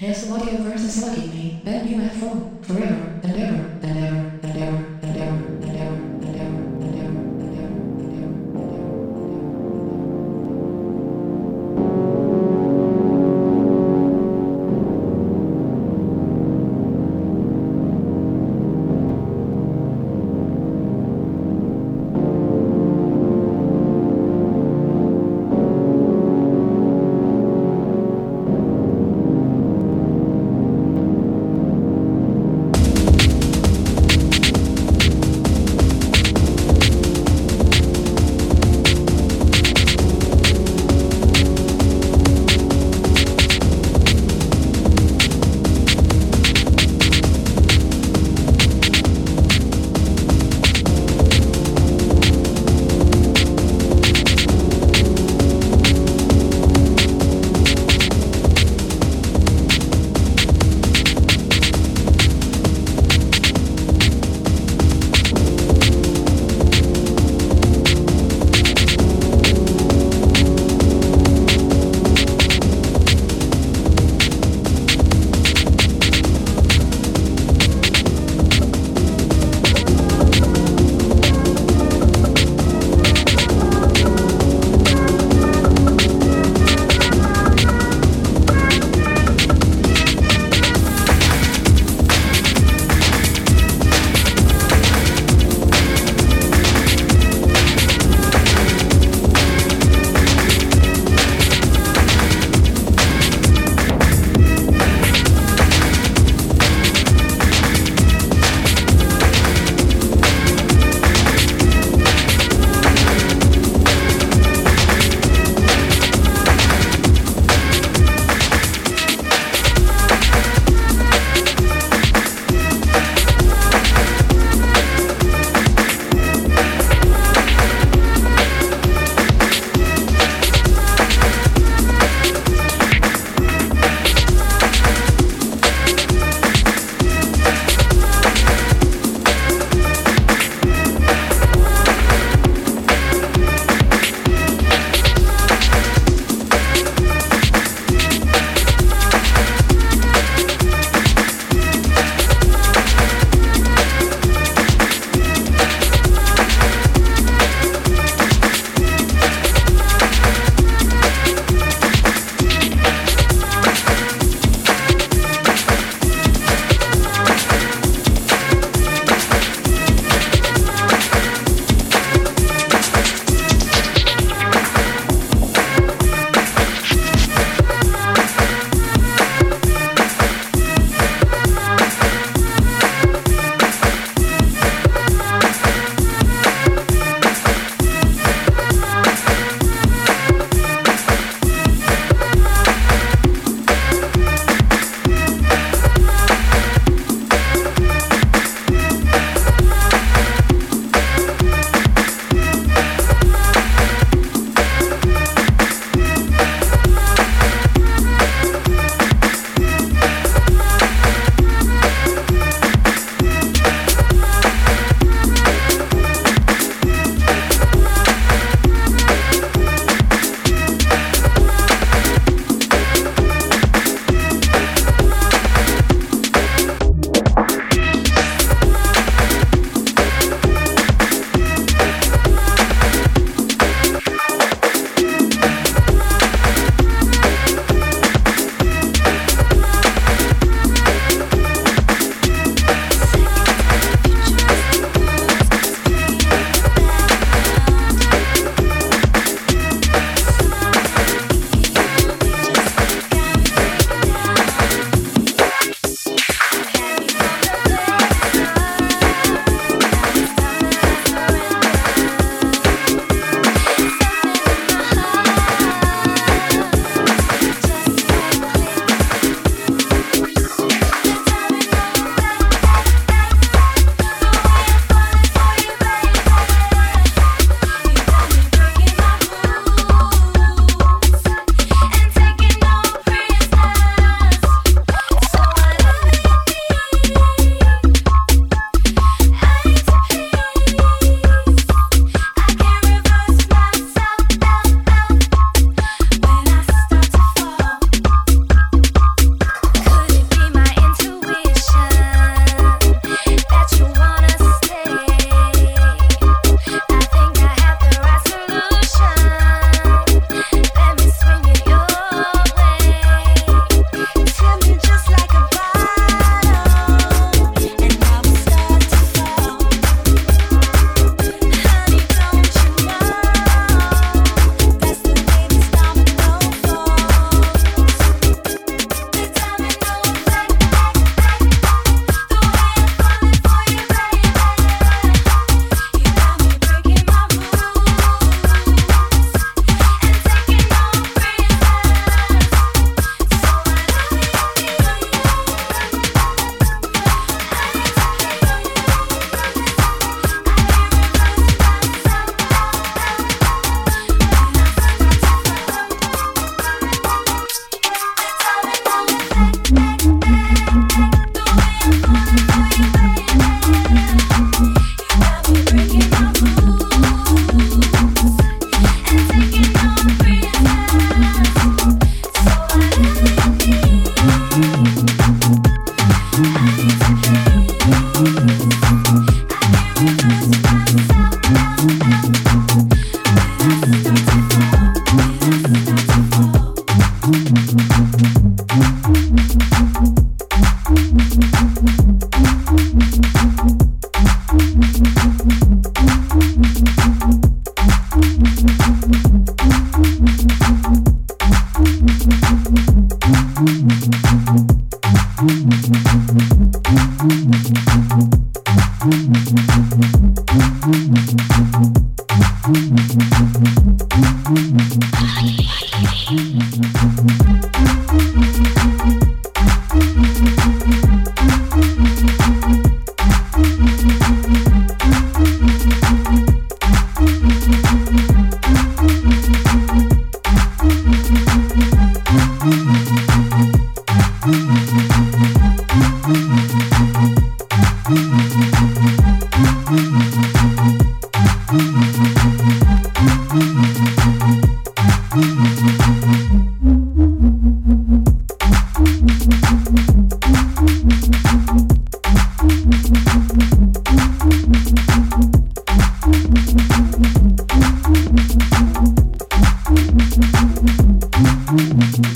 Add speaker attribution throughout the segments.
Speaker 1: what your verse is hugging me, then you have fun, forever, and ever, and ever, and ever.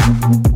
Speaker 1: Thank you.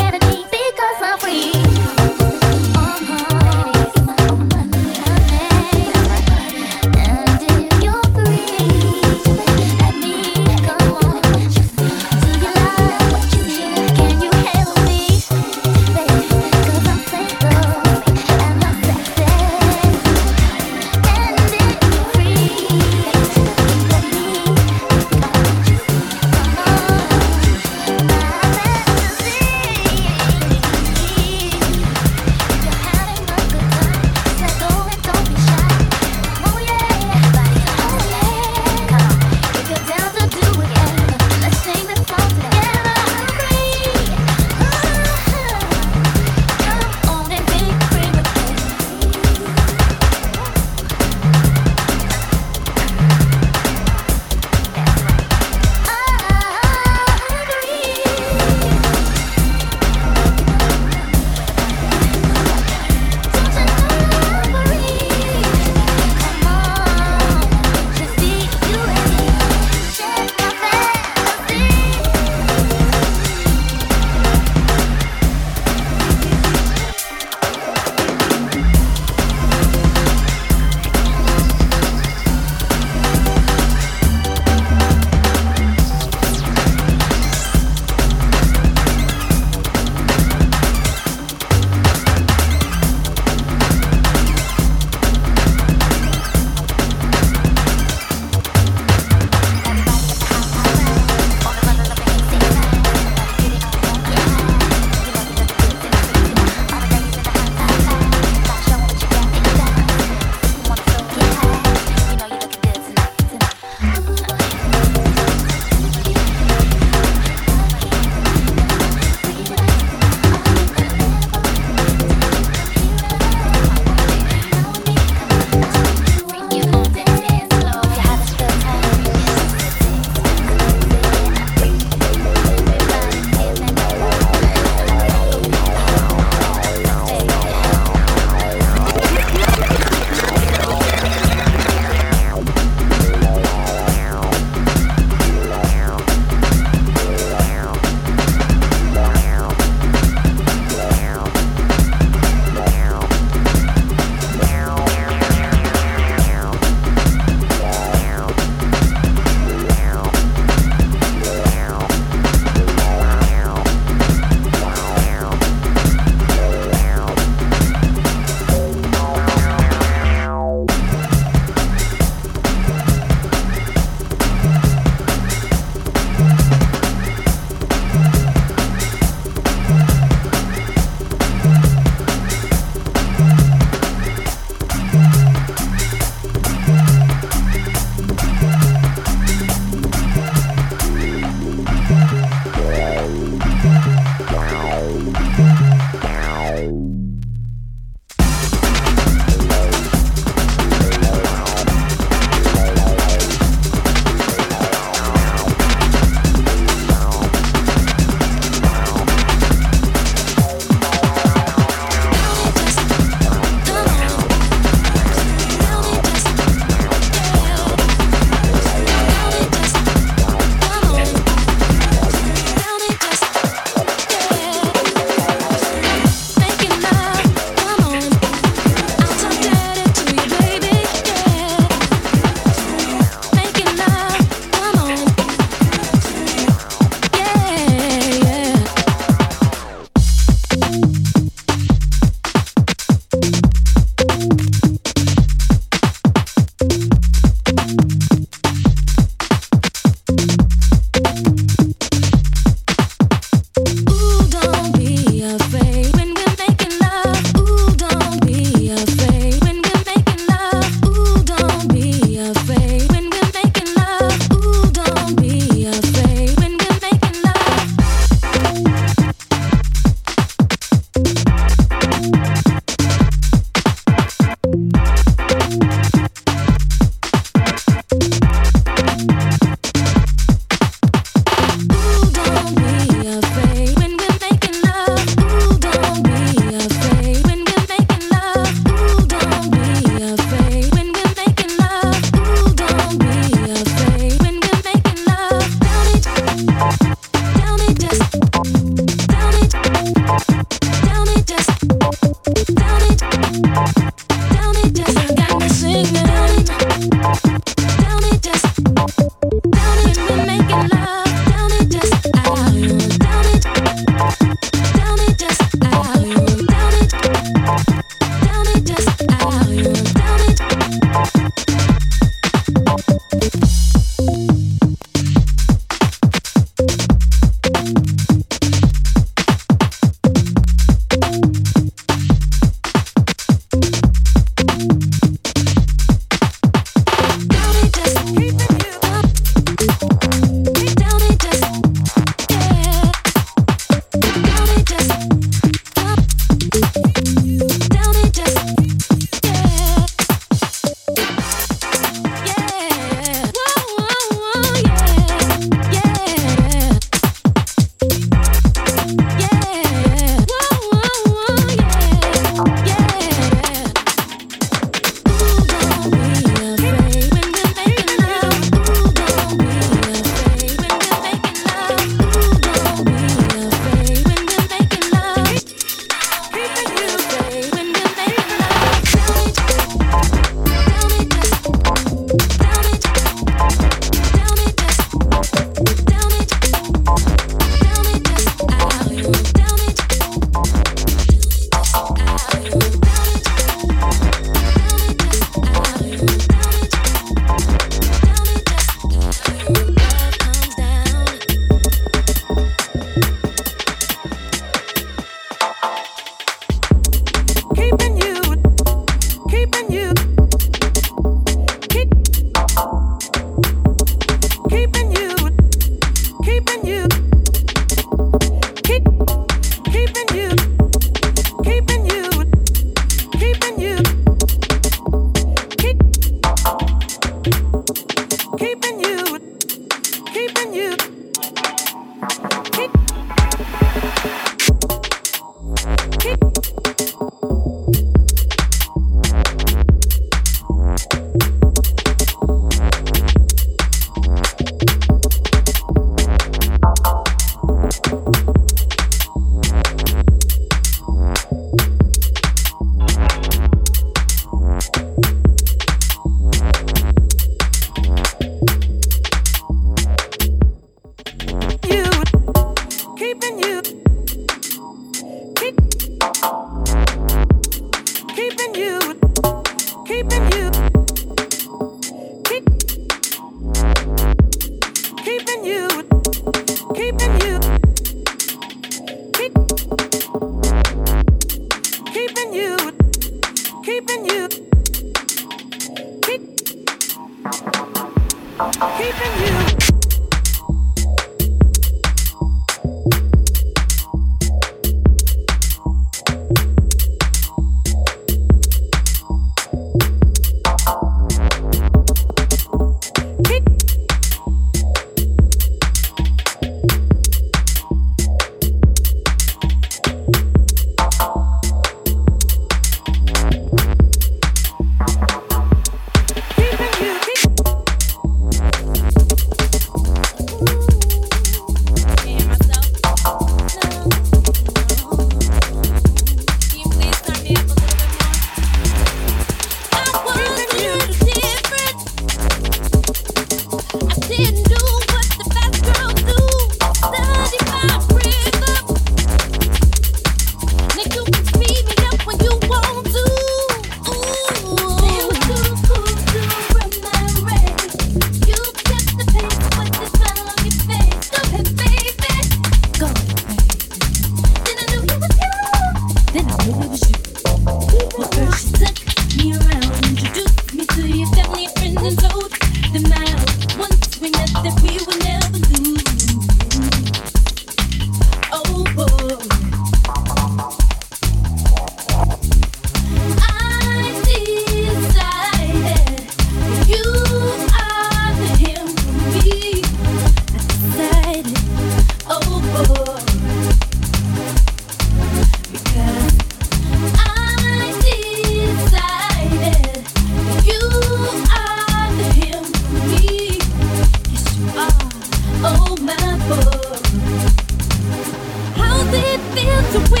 Speaker 2: to win.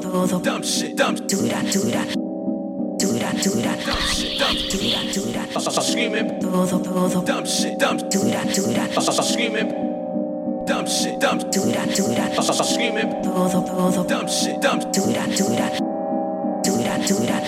Speaker 3: todo. Dumb shit, dumb shit. Do that, do that. Do that, do Dumb shit, dumb Do that, do that. Uh, screaming. Todo, todo. Dumb shit, dumb. Do that, do that. Uh, screaming. Dumb shit, dumb. Do that, do that. Uh, screaming. Todo, todo. Dumb shit, dumb. Do that, do that. Do that, do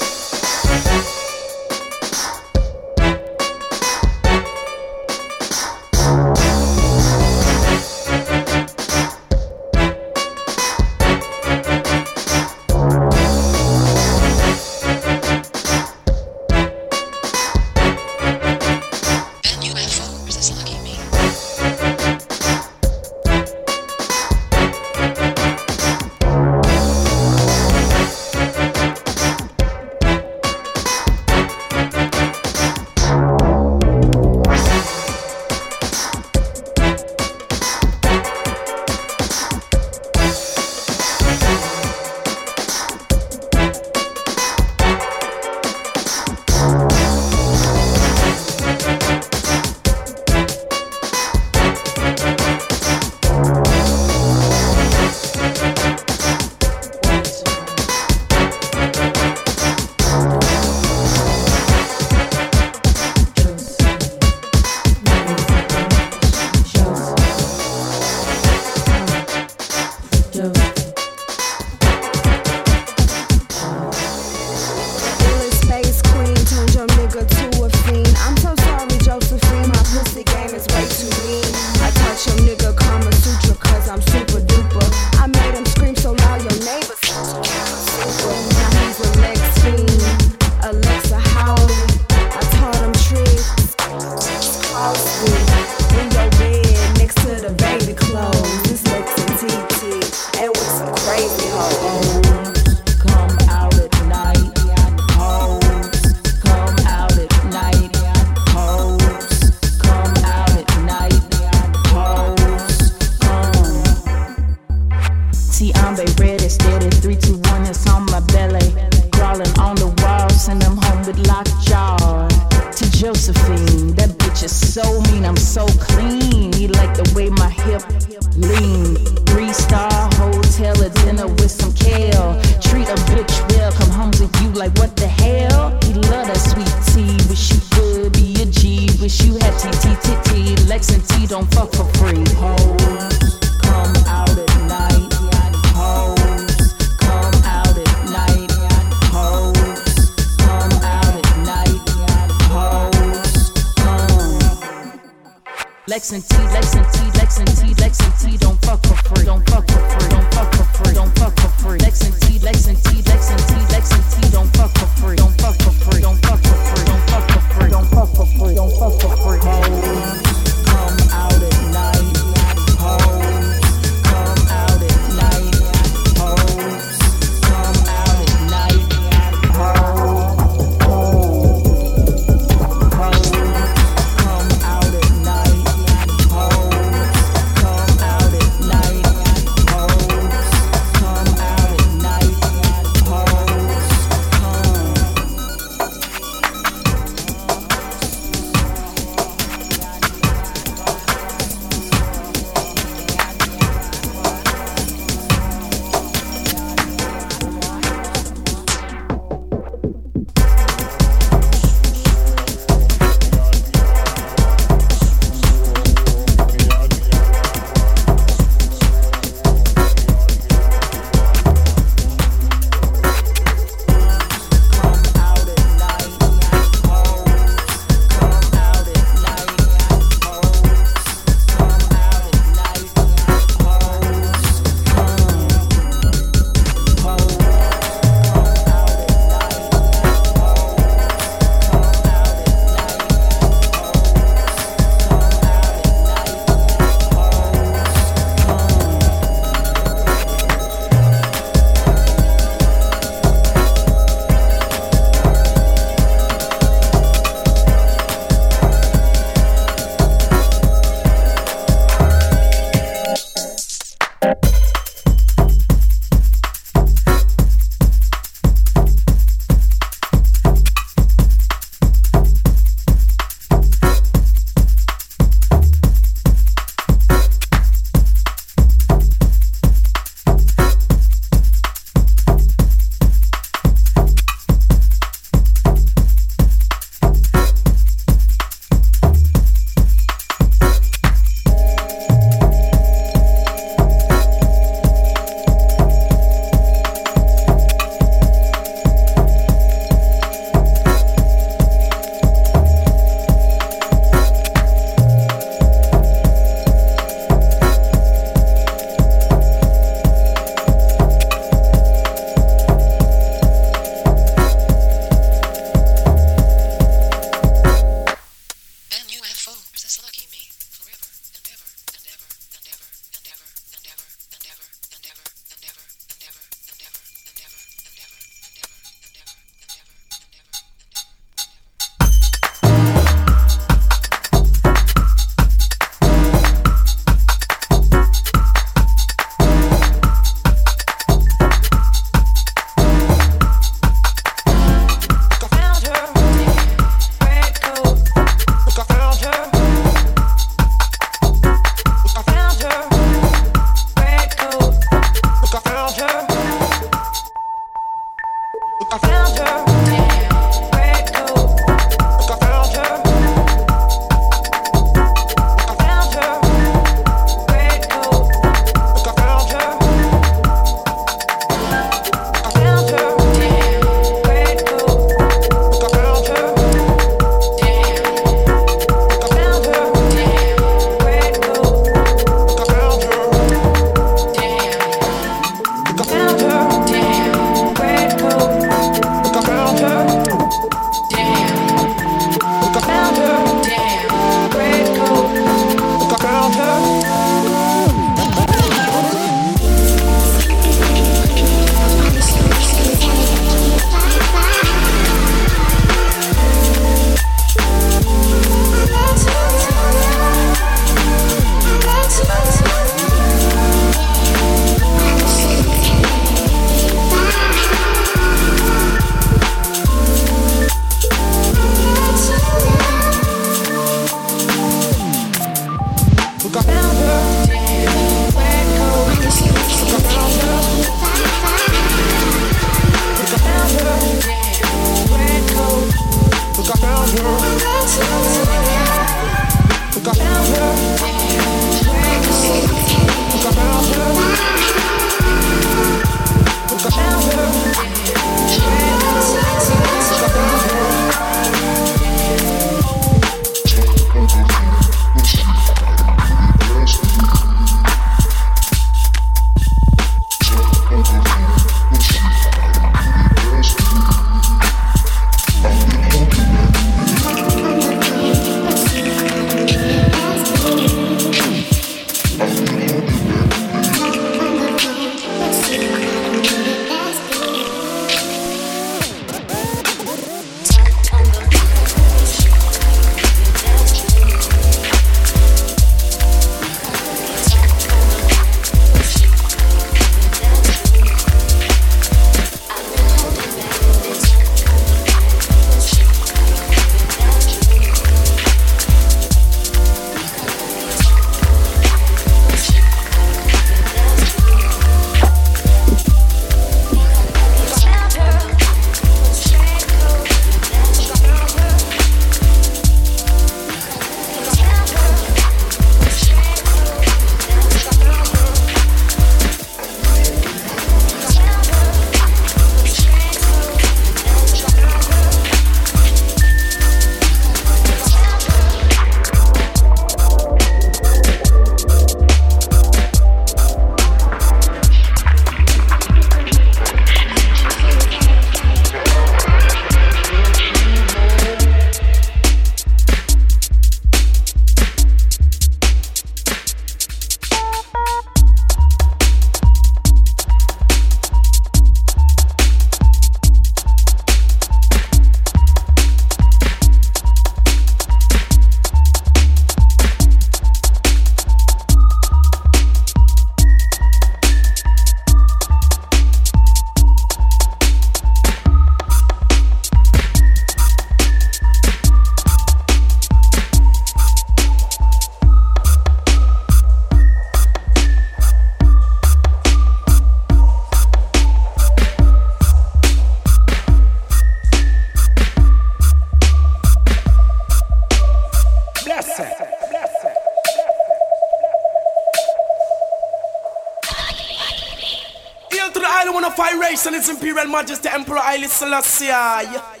Speaker 3: Excellency Imperial Majesty Emperor Haile Selassie.